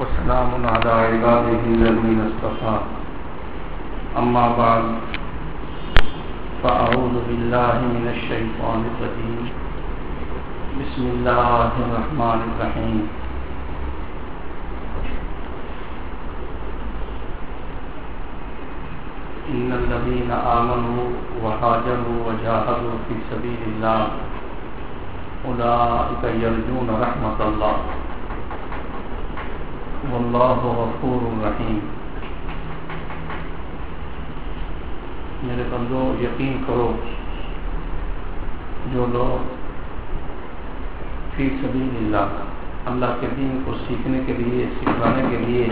وسلام على عباده الذين اصطفى. أما بعد، فأعوذ بالله من الشيطان الرجيم. بسم الله الرحمن الرحيم. إن الذين آمنوا وهاجروا وجاهدوا في سبيل الله أولئك يرجون رحمة الله. والله غفور رحيم. میرے بندو، یقین کرو، جو لوگ فی سبیل اللہ اللہ کے دین کو سیکھنے کے لیے، سکھانے کے لیے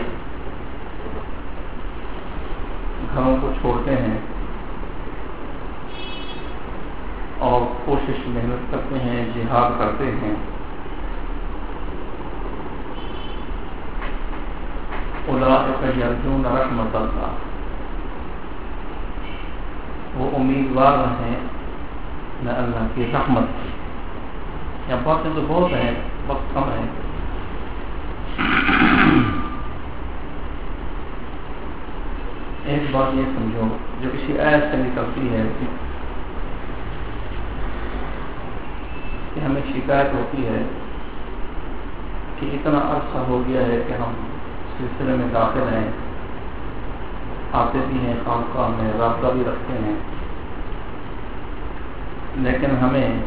گھروں کو چھوڑتے ہیں اور کوشش محنت کرتے ہیں، جہاد کرتے ہیں۔ یرجون رحمت اللہ۔ وہ امیدوار ہیں میں اللہ کی رحمت یا باتیں تو بہت ہیں، وقت کم ہے۔ ایک بات یہ سمجھو، جو کسی ایس سے نکلتی ہے کہ ہمیں شکایت ہوتی ہے کہ اتنا عرصہ ہو گیا ہے کہ ہم سلسلے میں داخل ہیں، آتے بھی ہیں کام کام میں رابطہ بھی رکھتے ہیں۔ لیکن ہمیں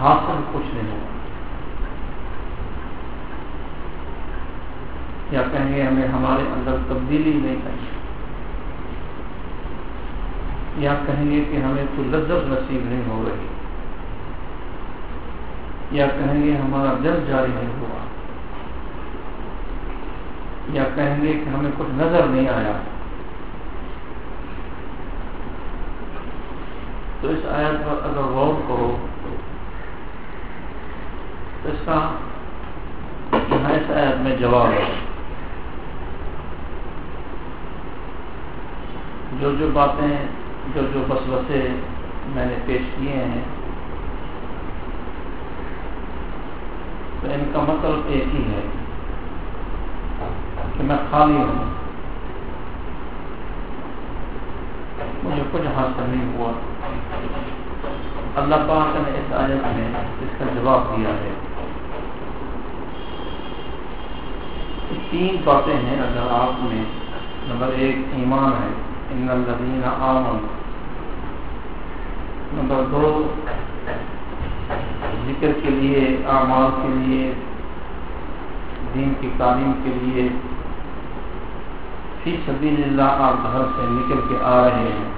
حاصل کچھ نہیں ہوا۔ یا کہیں گے ہمیں ہمارے اندر تبدیلی نہیں کرنی یا کہیں گے کہ ہمیں کوئی لذت نصیب نہیں ہو رہی۔ یا کہیں گے ہمارا دل جاری نہیں ہوا۔ یا کہیں گے کہ ہمیں کچھ نظر نہیں آیا۔ تو اس آیت پر اگر غور کرو، تو اس کا یہاں اس آیت میں جواب ہے۔ جو جو باتیں، جو جو بسوسے میں نے پیش کیے ہیں تو ان کا مطلب ایک ہی ہے کہ میں خالی ہوں۔ مجھے کچھ حاصل نہیں ہوا۔ اللہ پاک نے اس آیت میں اس کا جواب دیا ہے۔ تین باتیں ہیں اگر آپ میں نمبر ایک ایمان ہے، ان الذین آمن نمبر دو ذکر کے لیے، اعمال کے لیے، دین کی تعلیم کے لیے فی سبیل اللہ آپ گھر سے نکل کے آ رہے ہیں۔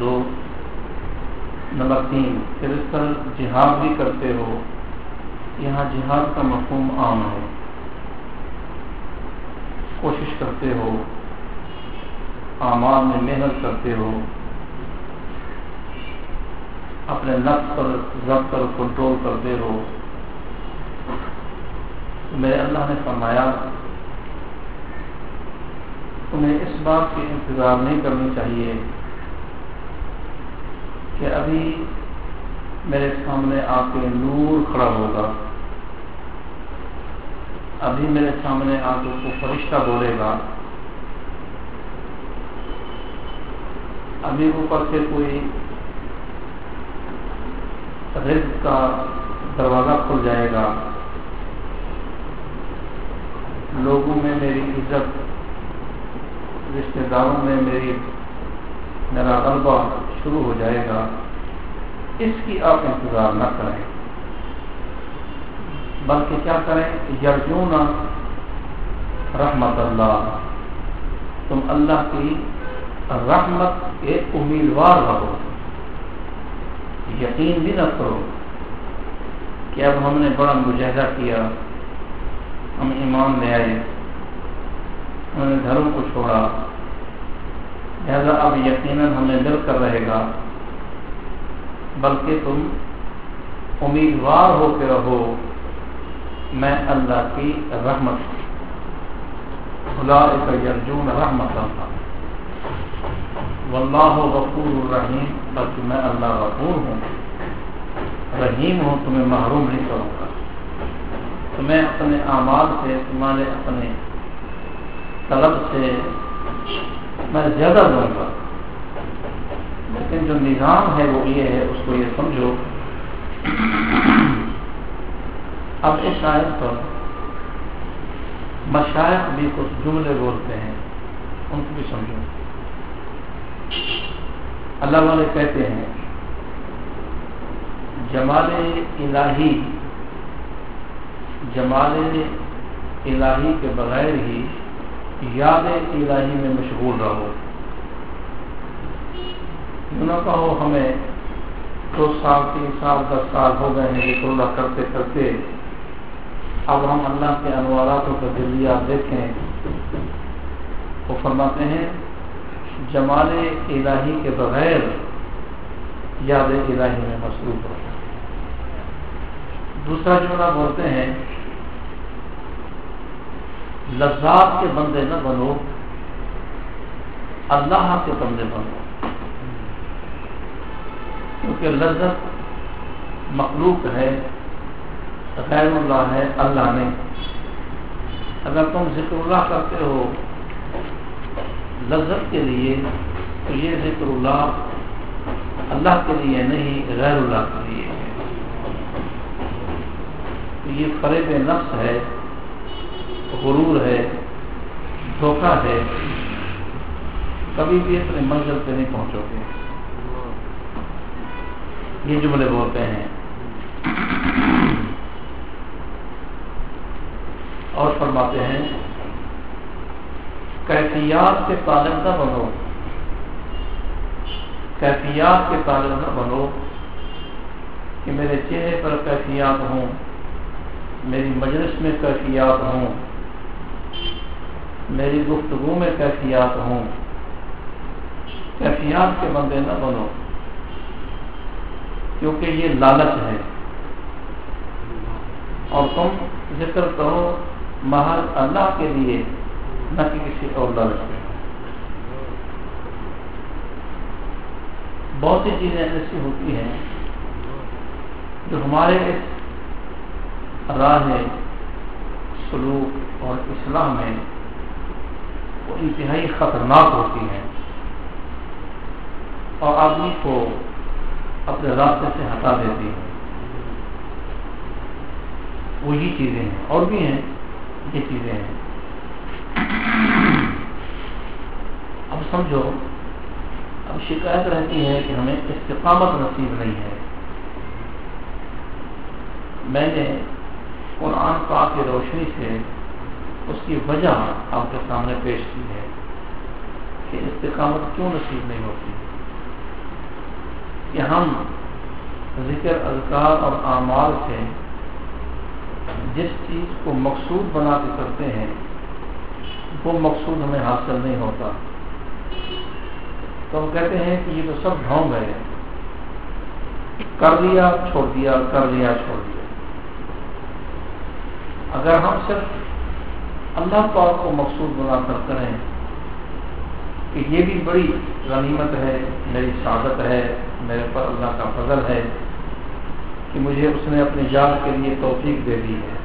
دو، نمبر تین، پھر اس پر جہاد بھی کرتے ہو۔ یہاں جہاد کا مفہوم عام ہے۔ کوشش کرتے ہو، اعمال میں محنت کرتے ہو۔ اپنے نفس پر ضبط پر کنٹرول کرتے ہو میرے اللہ نے فرمایا، تمہیں اس بات کی انتظار نہیں کرنی چاہیے کہ ابھی میرے سامنے آ کے نور کھڑا ہوگا۔ ابھی میرے سامنے آ کے کو فرشتہ بولے گا۔ ابھی اوپر سے کوئی رزق کا دروازہ کھل جائے گا۔ لوگوں میں میری عزت رشتے داروں میں میری میرا غلبہ شروع ہو جائے گا۔ اس کی آپ انتظار نہ کریں۔ بلکہ کیا کریں؟ یرجون رحمت اللہ۔ تم اللہ کی رحمت کے امیدوار رہو۔ یقین بھی نہ کرو کہ اب ہم نے بڑا مجاہدہ کیا، ہم ایمان لے آئے، ہم نے گھروں کو چھوڑا۔ لہذا اب یقیناً ہمیں دل کر رہے گا، بلکہ تم امیدوار ہو کے رہو، میں اللہ کی رحمت۔ خدا یرجون رحمت اللہ۔ واللہ غفور الرحیم بلکہ میں اللہ غفور ہوں. رحیم رحیم ہوں تمہیں محروم نہیں کروں گا. تمہیں اپنے اعمال سے تمہارے اپنے طلب سے میں زیادہ دوں گا. لیکن جو نظام ہے وہ یہ ہے، اس کو یہ سمجھو. اب اس آیت پر مشائق بھی کچھ جملے بولتے ہیں، ان کو بھی سمجھو. اللہ والے کہتے ہیں، جمال الہی جمال الہی کے بغیر ہی یاد الہی میں مشغول رہو۔ یوں نہ کہو ہمیں دو سال، تین سال، دس سال ہو گئے ہیں ذکر اللہ کرتے کرتے اب ہم اللہ کے انوارات و دلیات دیکھیں۔ وہ فرماتے ہیں جمال الہی کے بغیر یاد الہی میں مصروف ہو دوسرا جملہ بولتے ہیں، لذات کے بندے نہ بنو، اللہ کے بندے بنو۔ کیونکہ لذت مخلوق ہے، غیر اللہ ہے، اللہ نے اگر تم ذکر اللہ کرتے ہو لذت کے لیے تو یہ ذکر اللہ اللہ کے لیے نہیں، غیر اللہ کے لیے تو یہ فریب نفس ہے، غرور ہے، دھوکہ ہے۔ کبھی بھی اپنے منزل پہ نہیں پہنچو گے۔ یہ جملے بولتے ہیں۔ اور فرماتے ہیں کیفیات کے طالب نہ بنو۔ کیفیات کے طالب نہ بنو کہ میرے چہرے پر کیفیات ہوں، میری مجلس میں کیفیات ہوں، میری گفتگو میں کیفیات ہوں۔ کیفیات کے بندے نہ بنو۔ کیونکہ یہ لالچ ہے۔ اور تم ذکر کرو محل اللہ کے لیے۔ نہ کہ کسی اور لالچ میں بہت سی چیزیں ایسی ہوتی ہیں جو ہمارے اس راہ سلوک اور اسلام میں وہ انتہائی خطرناک ہوتی ہیں۔ اور آدمی کو اپنے راستے سے ہٹا دیتی ہیں۔ وہی چیزیں ہیں۔ اور بھی ہیں۔ یہ چیزیں ہیں۔ اب سمجھو، اب شکایت رہتی ہے کہ ہمیں استقامت نصیب نہیں ہے۔ میں نے قرآن پاک کی روشنی سے اس کی وجہ آپ کے سامنے پیش کی ہے کہ استقامت کیوں نصیب نہیں ہوتی؟ کہ ہم ذکر، اذکار اور اعمال سے جس چیز کو مقصود بنا کے کرتے ہیں وہ مقصود ہمیں حاصل نہیں ہوتا۔ تو ہم کہتے ہیں کہ یہ تو سب ڈھونگ ہے کر لیا، چھوڑ دیا، کر لیا، چھوڑ دیا۔ اگر ہم صرف اللہ پاک کو مقصود بنا کر کریں کہ یہ بھی بڑی غنیمت ہے، میری سعادت ہے، میرے پر اللہ کا فضل ہے کہ مجھے اس نے اپنی جان کے لیے توفیق دے دی ہے۔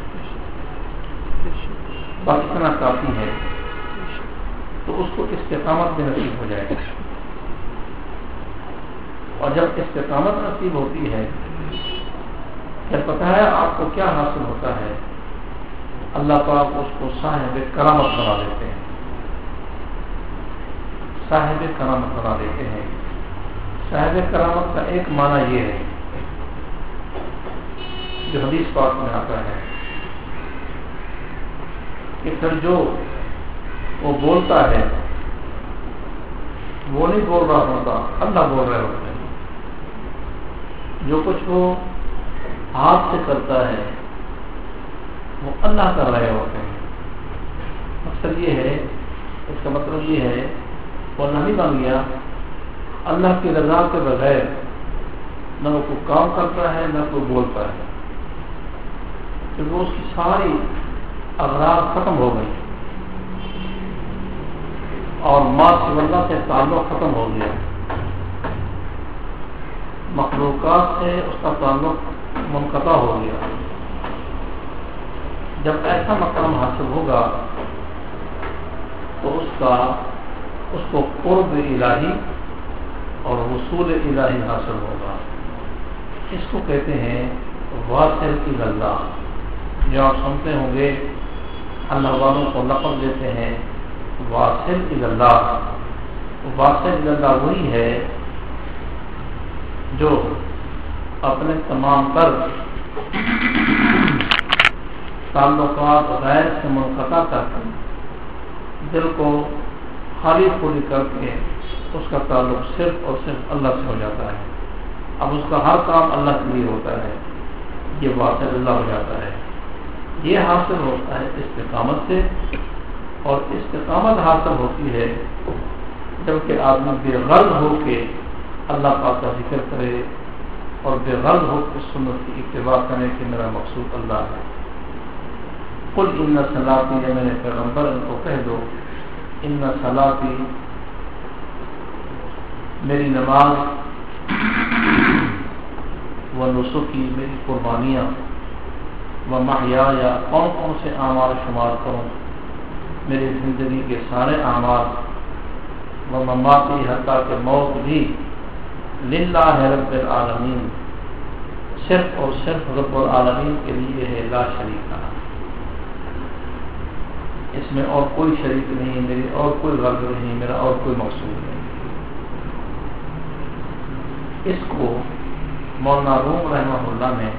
بس اتنا کافی ہے۔ تو اس کو استقامت میں نصیب ہو جائے گا۔ اور جب استقامت نصیب ہوتی ہے جب پتا ہے آپ کو کیا حاصل ہوتا ہے۔ اللہ پاک اس کو صاحب کرامت بنا دیتے ہیں۔ صاحب کرامت بنا دیتے ہیں۔ صاحب کرامت کا ایک معنی یہ ہے، جو حدیث پاک میں آتا ہے کہ پھر جو وہ بولتا ہے۔ وہ نہیں بول رہا ہوتا، اللہ بول رہے ہوتے ہیں جو کچھ وہ ہاتھ سے کرتا ہے، وہ اللہ کر رہے ہوتے ہیں مقصد یہ ہے، اس کا مطلب یہ ہے، وہ نہیں بن گیا۔ اللہ کی رضا کے بغیر نہ وہ کوئی کام کرتا ہے، نہ کوئی بولتا ہے۔ کیونکہ اس کی ساری اغراض ختم ہو گئی۔ اور ماں اللہ سے تعلق ختم ہو گیا۔ مخلوقات سے اس کا تعلق منقطع ہو گیا۔ جب ایسا مقام حاصل ہوگا تو اس کا، اس کو قرب الہی اور حصول الہی حاصل ہوگا۔ اس کو کہتے ہیں واصل کی اللہ جو آپ سنتے ہوں گے، اللہ والوں کو لقب دیتے ہیں۔ واصل اللہ واصل اللہ وہی ہے جو اپنے تمام پر تعلقات غیر سے منقطع کر کے، دل کو خالی پوری کر کے اس کا تعلق صرف اور صرف اللہ سے ہو جاتا ہے۔ اب اس کا ہر کام اللہ کے لیے ہوتا ہے۔ یہ واصل اللہ ہو جاتا ہے۔ یہ حاصل ہوتا ہے استقامت سے۔ اور استقامت حاصل ہوتی ہے جبکہ آدمی بے غرض ہو کے اللہ پاک کا ذکر کرے اور بے غرض ہو کے سنت کی اتباع کرنے کے میرا مقصود اللہ ہے۔ کل ان سلاطی ہے میرے پیغمبر، ان کو کہہ دو، ان سلاطی میری نماز و نسخی میری قربانیاں و محیا یا کون کون سے اعمال شمار کروں؟ میری زندگی کے سارے اعمال و مماتی حتیٰ کے موت بھی للہ ہے رب العالمین صرف اور صرف رب العالمین کے لیے ہے، لا شریک اس میں اور کوئی شریک نہیں، میری اور کوئی غرض نہیں، میرا اور کوئی مقصود نہیں۔ اس کو مولانا روم رحمہ اللہ نے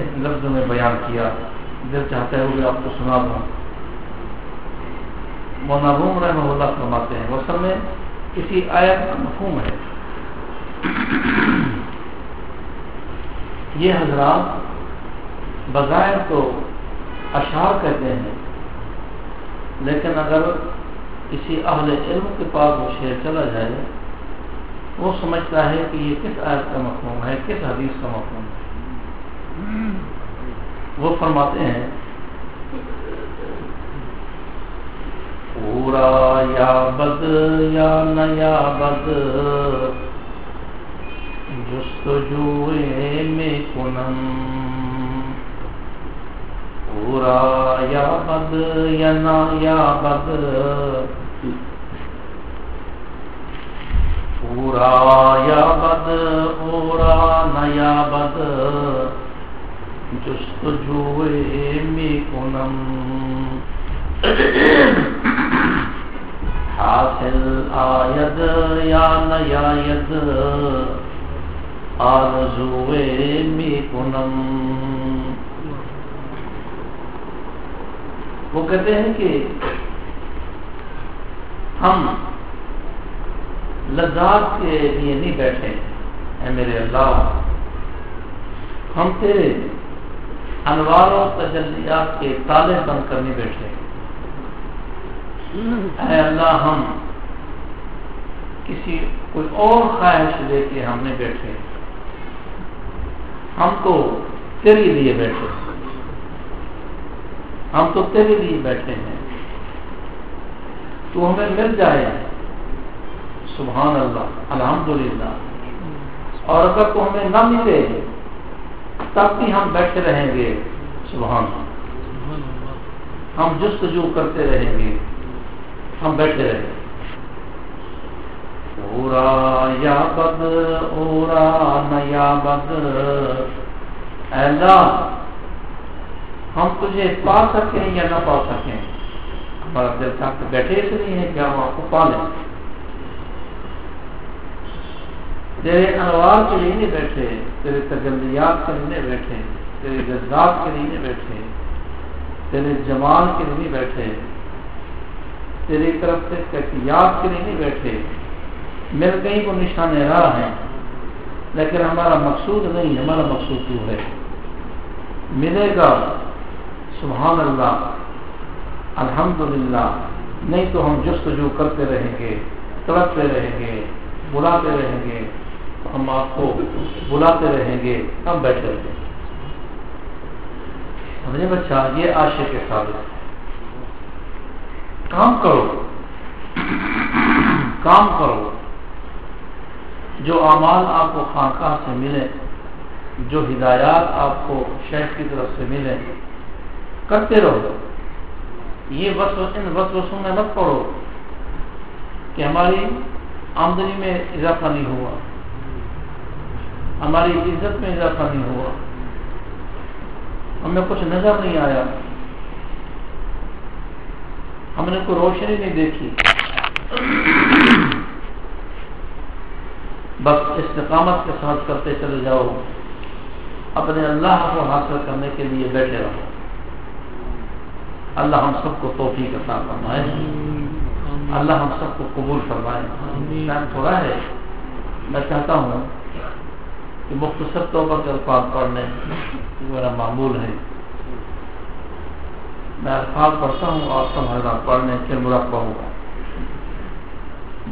اس لفظ میں بیان کیا۔ دل چاہتے ہوئے آپ کو سنا دوں۔ مولانا روم رحمہ اللہ فرماتے ہیں، وہ سب میں کسی آیت کا مفہوم ہے۔ یہ حضرات بظاہر تو اشعار کہتے ہیں، لیکن اگر کسی اہل علم کے پاس وہ شعر چلا جائے، وہ سمجھتا ہے کہ یہ کس آیت کا مفہوم ہے، کس حدیث کا مفہوم ہے۔ وہ فرماتے ہیں پورا یا بد یا نیا بد جستجوئے میں کنم پورا یا بد یا نا یا بد پورا یا بد پورا نیا بد جست جوئے می کنم حاصل آید یا نیا ید آرزوئے می کنم. وہ کہتے ہیں کہ ہم لذات کے لیے نہیں بیٹھے، اے میرے اللہ، ہم تیرے انوار و تجلیات کے تالے بند کرنے بیٹھے۔ اے اللہ، ہم کسی، کوئی اور خواہش لے کے ہم نے بیٹھے۔ ہم تو تیرے لیے بیٹھے ہم تو تیرے لیے بیٹھے ہیں۔ تو ہمیں مل جائے۔ سبحان اللہ، الحمدللہ۔ اور اگر تو ہمیں نہ ملے، تب بھی ہم بیٹھے رہیں گے۔ سبحان اللہ۔ ہم جستجو کرتے رہیں گے۔ ہم بیٹھے رہیں گے اورا یا بد اورا نیا بد اللہ، ہم تجھے پا سکیں یا نہ پا سکیں؟ ہمارا دل تک بیٹھے اس لیے ہیں کہ ہم آپ کو پالیں تیرے انوار کے لیے نہیں بیٹھے، تیرے تجلیات کے لیے نہیں بیٹھے، تیرے جذبات کے لیے نہیں بیٹھے، تیرے جمال کے لیے نہیں بیٹھے۔ تیری طرف سے کیفیات کے لیے نہیں بیٹھے۔ میرے کہیں کو نشان راہ ہیں لیکن ہمارا مقصود نہیں ہمارا مقصود تو ہے۔ ملے گا۔ سبحان اللہ۔ الحمد نہیں تو ہم جستجو کرتے رہیں گے، تڑپتے رہیں گے، بلاتے رہیں گے۔ ہم آپ کو بلاتے رہیں گے، ہم بیٹھے رہیں گے۔ سمجھے بچہ؟ یہ آشے کے ساتھ۔ کام کرو۔ کام کرو۔ جو اعمال آپ کو خانقاہ سے ملے، جو ہدایات آپ کو شیخ کی طرف سے ملے، کرتے رہو۔ یہ ان وسوسوں میں مت پڑو کہ ہماری آمدنی میں اضافہ نہیں ہوا۔ ہماری عزت میں اضافہ نہیں ہوا۔ ہمیں کچھ نظر نہیں آیا۔ ہم نے کوئی روشنی نہیں دیکھی۔ بس استقامت کے ساتھ کرتے چلے جاؤ۔ اپنے اللہ کو حاصل کرنے کے لیے بیٹھے رہو۔ اللہ ہم سب کو توفیق عطا فرمائے۔ اللہ ہم سب کو قبول فرمائے۔ ٹائم تھوڑا ہے۔ میں چاہتا ہوں کہ مختصر توبہ کے الفاظ پڑھنے۔ میرا معمول ہے۔ میں الفاظ پڑھتا ہوں اور سب حضرات پڑھنے پھر مراقبہ ہوگا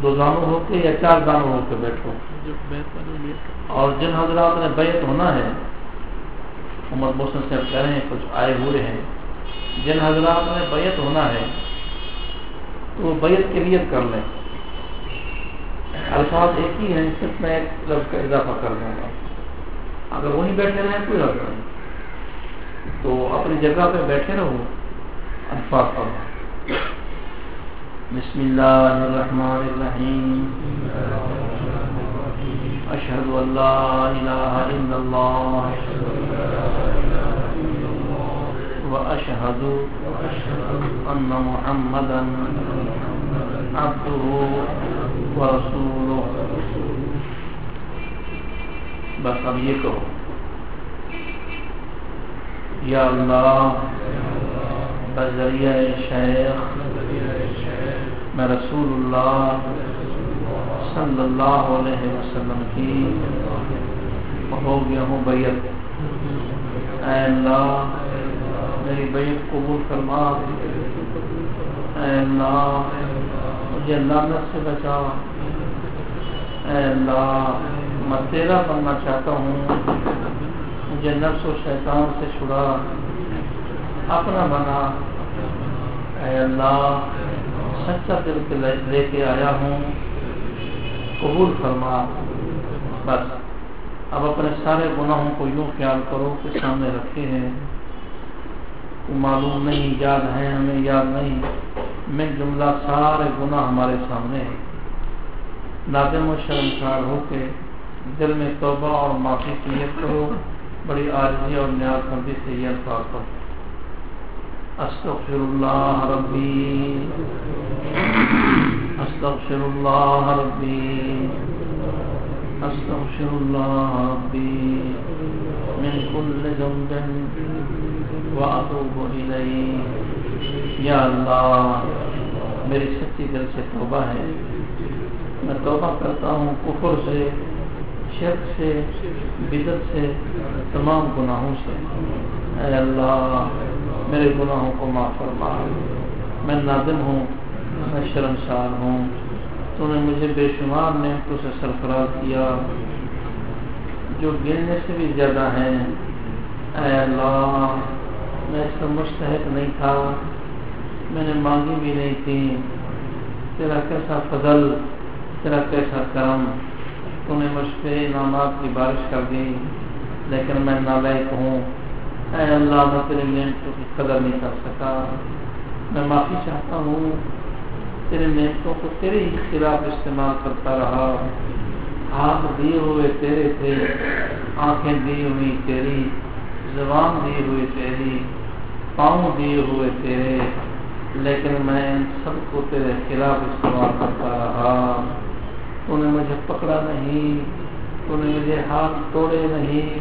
دو دانوں ہو کے یا چار دانوں ہو کے بیٹھو۔ اور جن حضرات نے بیت ہونا ہے، عمر محسن سے کہہ رہے ہیں، کچھ آئے ہوئے ہیں۔ جن حضرات نے بیت ہونا ہے، تو وہ بیت کے نیت کر لیں۔ الفاظ ایک ہی ہیں، صرف میں ایک لفظ کا اضافہ کر دوں گا۔ اگر وہیں بیٹھے رہیں، کوئی لفظ نہیں۔ تو اپنی جگہ پہ بیٹھے رہو۔ الفاظ پڑھو بسم اللہ الرحمن الرحیم۔ اشہد اللہ الہ الا اللہ۔ وأشهد أن محمدا عبده ورسوله بس اب یہ کہو۔ یا اللہ بذریعہ شیخ میں رسول اللہ صلی اللہ علیہ وسلم کی ہو گیا ہوں بیت اے اللہ، میری بیت قبول فرما۔ اے اللہ، مجھے لعنت سے بچا۔ اے اللہ، میں تیرا بننا چاہتا ہوں۔ مجھے نفس و شیطان سے چھڑا۔ اپنا بنا۔ اے اللہ، سچا دل کے لے کے آیا ہوں۔ قبول فرما۔ بس۔ اب اپنے سارے گناہوں کو یوں خیال کرو کہ سامنے رکھے ہیں۔ معلوم نہیں، یاد ہے ہمیں، یاد نہیں۔ میں جملہ سارے گناہ ہمارے سامنے ہے نادم و شرمسار ہو کے دل میں توبہ اور معافی کی نیت کرو۔ بڑی عارضی اور نیاز مندی سے یہ الفاظ کرو استغفر اللہ ربی استغفر اللہ ربی استغفر اللہ ربی من كل ذنب واتوب اليه یا اللہ میری سچی دل سے توبہ ہے۔ میں توبہ کرتا ہوں کفر سے، شرک سے بدت سے، تمام گناہوں سے۔ اے اللہ میرے گناہوں کو معاف فرما۔ میں نادم ہوں، میں شرمسار ہوں۔ تو نے مجھے بے شمار نعمتوں سے سرفراز کیا۔ جو گرنے سے بھی زیادہ ہیں۔ اے اللہ، میں اس کا مستحق نہیں تھا۔ میں نے مانگی بھی نہیں تھی۔ تیرا کیسا فضل، تیرا کیسا کرم۔ تو نے مجھ پہ انعامات کی بارش کر دی، لیکن میں نالائق ہوں۔ اے اللہ، میں تیرے نعمتوں کی قدر نہیں کر سکا۔ میں معافی چاہتا ہوں۔ تیرے نعمتوں کو تیرے ہی خلاف استعمال کرتا رہا۔ ہاتھ دیے ہوئے تیرے تھے، آنکھیں دی ہوئی تیری، زبان دی ہوئی تیری، پاؤں دیے ہوئے تیرے۔ لیکن میں ان سب کو تیرے خلاف استعمال کرتا رہا۔ تو نے مجھے پکڑا نہیں، تو نے مجھے ہاتھ توڑے نہیں۔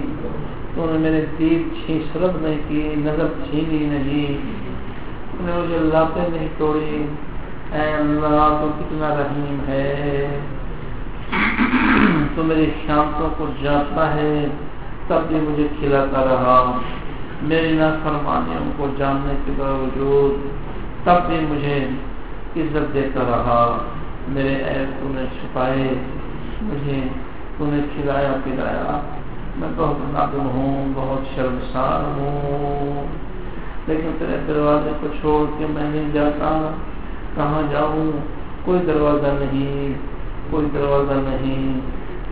تو نے میرے دیپ چھین، سرد نہیں کی، نظر چھینی نہیں۔ تو نے مجھے لاتے نہیں توڑی اے اللہ، تو کتنا رحیم ہے۔ تو میری شانتوں کو جاتا ہے۔ تب بھی مجھے کھلاتا رہا۔ میری نافرمانیوں کو جاننے کے باوجود تب بھی مجھے عزت دیتا رہا۔ میرے عیب تو نے چھپائے، مجھے تو نے کھلایا، پلایا۔ میں بہت نادم ہوں، بہت شرمسار ہوں۔ لیکن تیرے دروازے کو چھوڑ کے میں نہیں جاتا، کہاں جاؤں؟ کوئی دروازہ نہیں، کوئی دروازہ نہیں،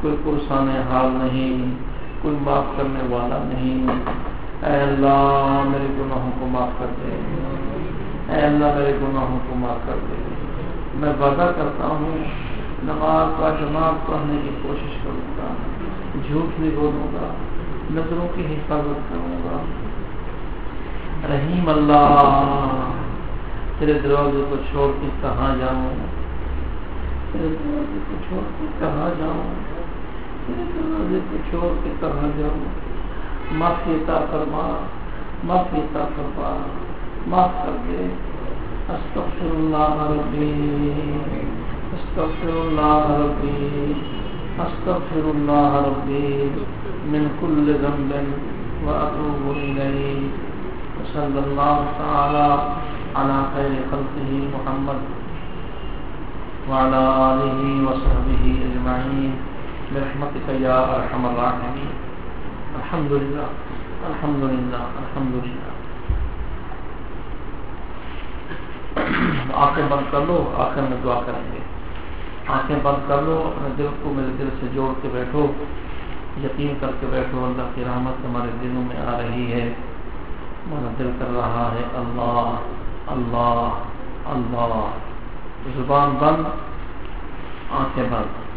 کوئی پرسان حال نہیں، کوئی معاف کرنے والا نہیں۔ اے اللہ، میرے گناہوں کو معاف کر دے۔ اے اللہ، میرے گناہوں کو معاف کر دے۔ میں وعدہ کرتا ہوں، نماز کا جماعت پڑھنے کی کوشش کروں گا۔ جھوٹ نہیں بولوں گا، نظروں کی حفاظت کروں گا۔ رحیم اللہ، تیرے دروازے کو چھوڑ کے کہاں جاؤں؟ تیرے دروازے کو چھوڑ کے کہاں جاؤں؟ تیرے دروازے کو چھوڑ کے کہاں جاؤں؟ معافی عطا فرما معافی عطا فرما، معاف کر دے۔ استغفر اللہ ربی، استغفر اللہ ربی۔ استغفر اللہ ربی من كل ذنب واتوب الیہ صلی اللہ تعالی على خير خلقه محمد وعلى آله وصحبه أجمعين. برحمتك يا أرحم الراحمين. الحمد لله. الحمد لله. الحمد لله. آنکھیں بند کر لو، آخر میں دعا کریں گے. آنکھیں بند کر لو، اپنے دل کو میرے دل سے جوڑ کے بیٹھو، یقین کر کے بیٹھو، اللہ کی رحمت ہمارے دلوں میں آ رہی ہے۔ ہمارا دل کر رہا ہے، اللہ اللہ اللہ۔ زبان بند، آنکھیں بند۔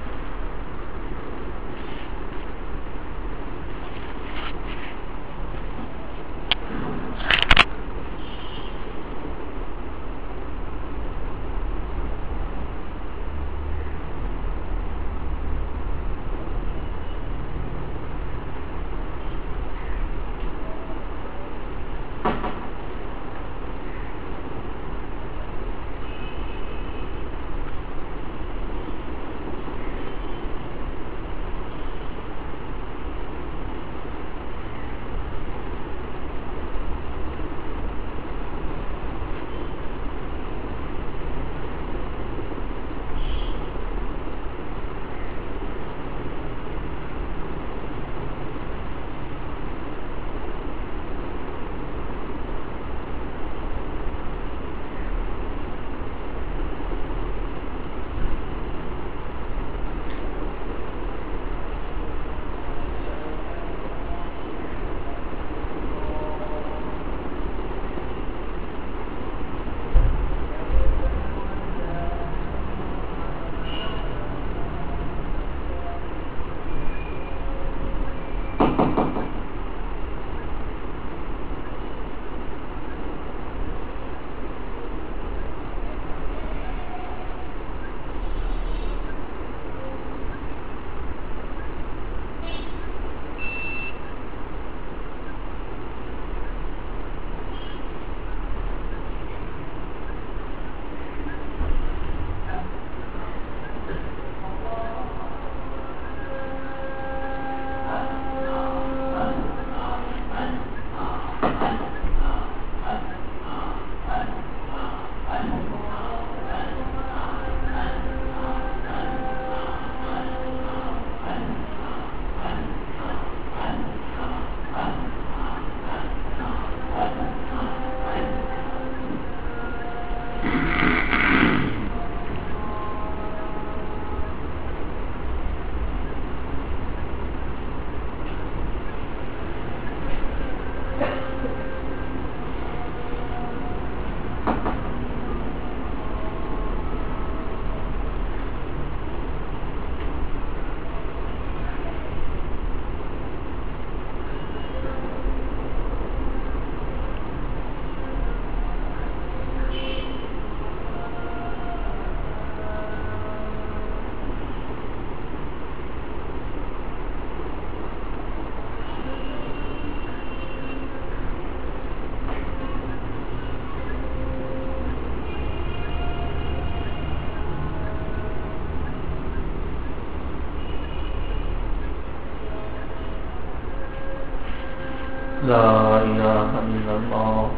لا إله إلا الله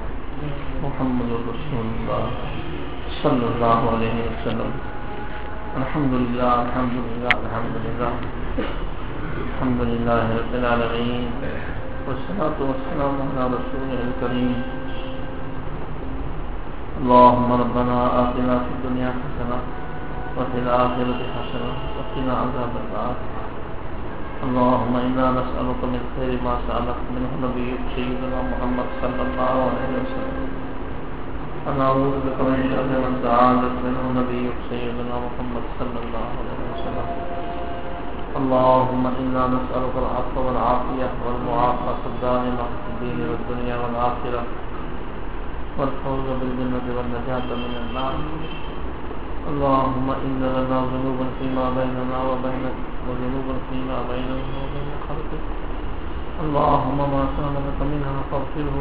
محمد رسول الله صلى الله عليه وسلم. الحمد لله الحمد لله الحمد لله. الحمد لله رب العالمين. والصلاة والسلام على رسوله الكريم. اللهم ربنا آتنا في الدنيا حسنة وفي الآخرة حسنة وقنا عذاب النار. اللهم إنا نسألك من خير ما سألك منه نبيك سيدنا محمد صلى الله عليه وسلم. ونعوذ بك من شر من تعاذك منه نبيك سيدنا محمد صلى الله عليه وسلم. اللهم إنا نسألك العفو والعافية والمعافاة الدائمة في الدين والدنيا والآخرة. والفوز بالجنة والنجاة من النار. اللهم إن لنا ذنوبا فيما بيننا وبينك وذنوبا فيما بيننا وبين خلقك. اللهم ما كان لك منها فاغفره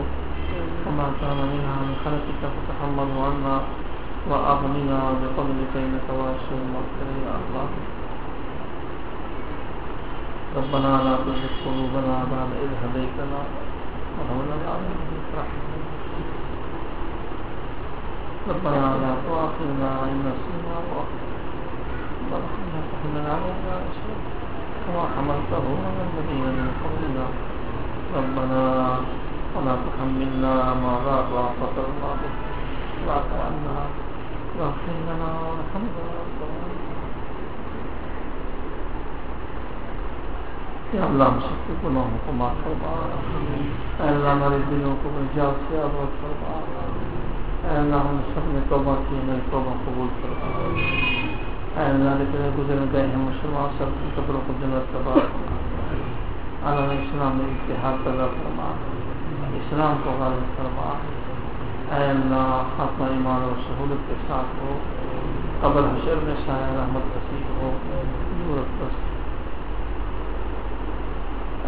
وما كان منها من خلقك فتحمله عنا وأغننا بقبلك إنك واسع المغفر يا الله. ربنا لا تزغ قلوبنا بعد إذ هديتنا وهب لنا من لدنك ربنا لا تؤاخذنا إن نسينا وأخطأنا تحمل علينا إسرا كما حملته على الذين من قبلنا. ربنا ولا تحملنا ما لا طاقة لنا به. واعف عنا واغفر لنا وارحمنا. یا اللہ ہم سب کے گناہوں کو معاف فرما اللہ ہمارے دلوں کو فرما اے اللہ، ہم سب نے توبہ کی، ہمیں توبہ قبول فرما اے اللہ لیکن گزر گئے ہیں مسلمان سب کی قبروں کو جنت کا بات اللہ اسلام میں اتحاد پیدا فرما۔ اسلام کو غالب فرما۔ اے اللہ خاتمہ ایمان اور سہولت کے ساتھ ہو۔ قبر حشر میں سایہ رحمت نصیب ہو۔ ضرورت پسند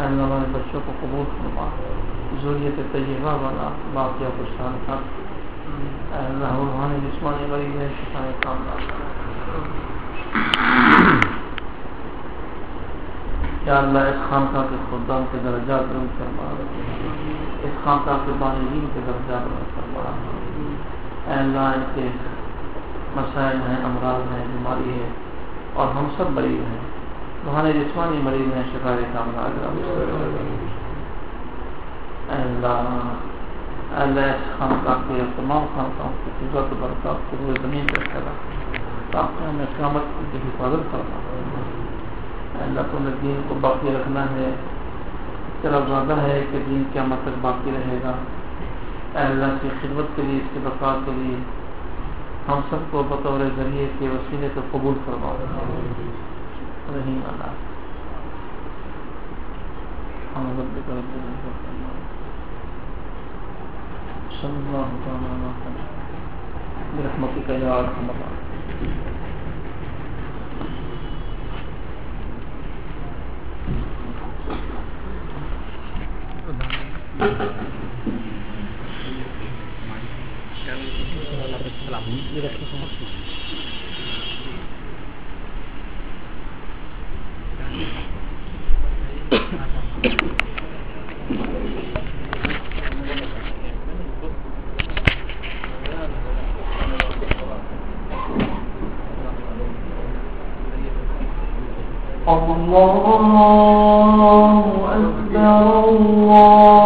اللہ، ہمارے بچوں کو قبول فرما۔ ضروریت طیبہ بنا باقیہ کو شان کر۔ اللہ روحانی جسمانی مریض ہے شفائے کام یا اللہ اس خانقاہ کے خدام کے درجات بلند فرما اس خانقاہ کے بالغین کے درجات بلند فرما اے اللہ ان کے مسائل ہیں امراض ہیں بیماری ہے اور ہم سب مریض ہیں روحانی جسمانی مریض ہیں شکار کام اللہ اللہ خانقاہ کے تمام خانقاہوں کی فضت برکات کو روئے زمین پر پھیلا تاکہ ہمیں قیامت کی حفاظت کرنا اللہ کو دین کو باقی رکھنا ہے۔ تیرا وعدہ ہے کہ دین قیامت تک باقی رہے گا۔ اللہ کی خدمت کے لیے، اس کے بقا کے لیے ہم سب کو بطور ذریعے کے وسیلے کو قبول کرواؤ رحیم اللہ۔ ہم صلى الله تعالى على محمد برحمتك يا أرحم الراحمين Gracias. الله أكبر الله.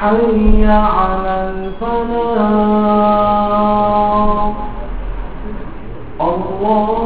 حي على الفلاح. الله